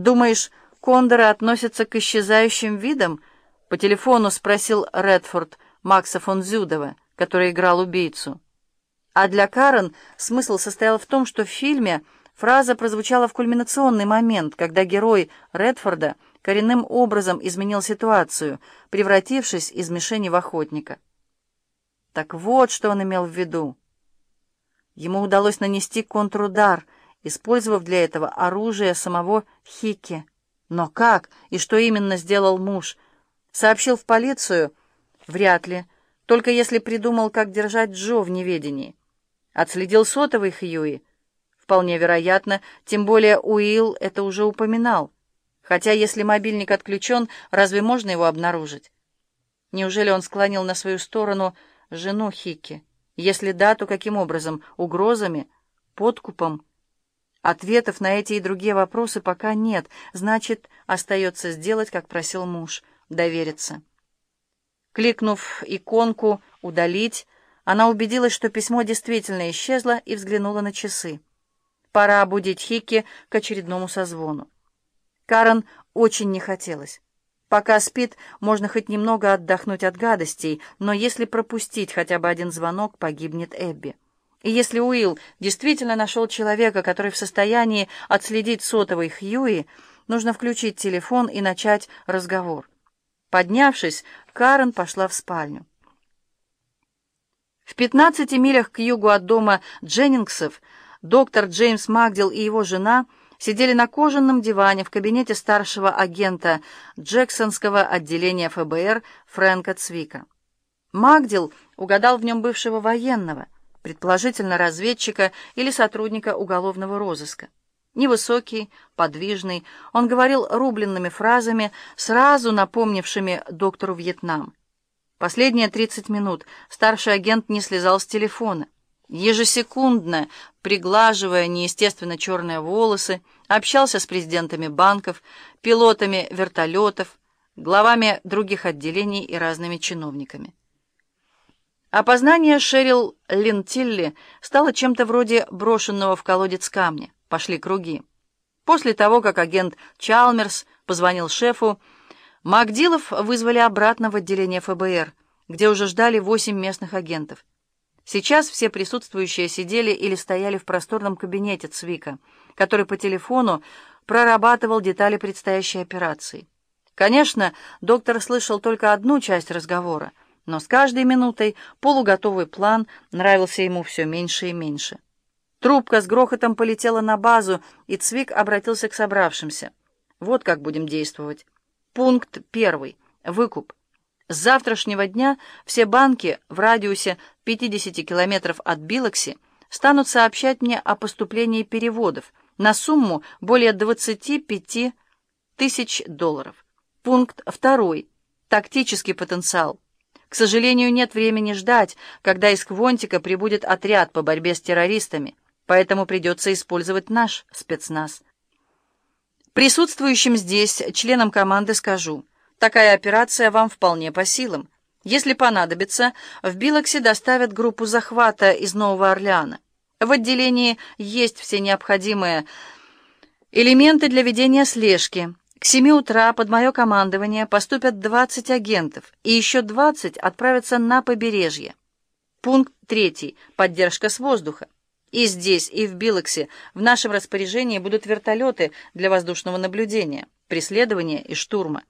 «Думаешь, кондоры относятся к исчезающим видам?» — по телефону спросил Редфорд Макса фон Зюдова, который играл убийцу. А для Карен смысл состоял в том, что в фильме фраза прозвучала в кульминационный момент, когда герой Редфорда коренным образом изменил ситуацию, превратившись из мишени в охотника. Так вот, что он имел в виду. Ему удалось нанести контрудар, использовав для этого оружие самого Хикки. Но как и что именно сделал муж? Сообщил в полицию? Вряд ли. Только если придумал, как держать Джо в неведении. Отследил сотовый Хьюи? Вполне вероятно, тем более Уилл это уже упоминал. Хотя если мобильник отключен, разве можно его обнаружить? Неужели он склонил на свою сторону жену Хикки? Если да, то каким образом? Угрозами? Подкупом? Ответов на эти и другие вопросы пока нет. Значит, остается сделать, как просил муж, довериться. Кликнув иконку «Удалить», она убедилась, что письмо действительно исчезло, и взглянула на часы. Пора будить Хикки к очередному созвону. Карен очень не хотелось. Пока спит, можно хоть немного отдохнуть от гадостей, но если пропустить хотя бы один звонок, погибнет Эбби. И если Уилл действительно нашел человека, который в состоянии отследить сотовый Хьюи, нужно включить телефон и начать разговор. Поднявшись, Карен пошла в спальню. В 15 милях к югу от дома Дженнингсов доктор Джеймс Магдил и его жена – сидели на кожаном диване в кабинете старшего агента Джексонского отделения ФБР Фрэнка Цвика. Магдил угадал в нем бывшего военного, предположительно разведчика или сотрудника уголовного розыска. Невысокий, подвижный, он говорил рубленными фразами, сразу напомнившими доктору Вьетнам. Последние 30 минут старший агент не слезал с телефона ежесекундно, приглаживая неестественно черные волосы, общался с президентами банков, пилотами вертолетов, главами других отделений и разными чиновниками. Опознание Шерил Линтилли стало чем-то вроде брошенного в колодец камня. Пошли круги. После того, как агент Чалмерс позвонил шефу, Магдилов вызвали обратно в отделение ФБР, где уже ждали восемь местных агентов. Сейчас все присутствующие сидели или стояли в просторном кабинете Цвика, который по телефону прорабатывал детали предстоящей операции. Конечно, доктор слышал только одну часть разговора, но с каждой минутой полуготовый план нравился ему все меньше и меньше. Трубка с грохотом полетела на базу, и Цвик обратился к собравшимся. «Вот как будем действовать. Пункт первый. Выкуп. С завтрашнего дня все банки в радиусе 50 километров от Билокси станут сообщать мне о поступлении переводов на сумму более 25 тысяч долларов. Пункт второй. Тактический потенциал. К сожалению, нет времени ждать, когда из Квонтика прибудет отряд по борьбе с террористами, поэтому придется использовать наш спецназ. Присутствующим здесь членам команды скажу – Такая операция вам вполне по силам. Если понадобится, в Билоксе доставят группу захвата из Нового Орлеана. В отделении есть все необходимые элементы для ведения слежки. К 7 утра под мое командование поступят 20 агентов, и еще 20 отправятся на побережье. Пункт третий. Поддержка с воздуха. И здесь, и в Билоксе в нашем распоряжении будут вертолеты для воздушного наблюдения, преследования и штурма.